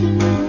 to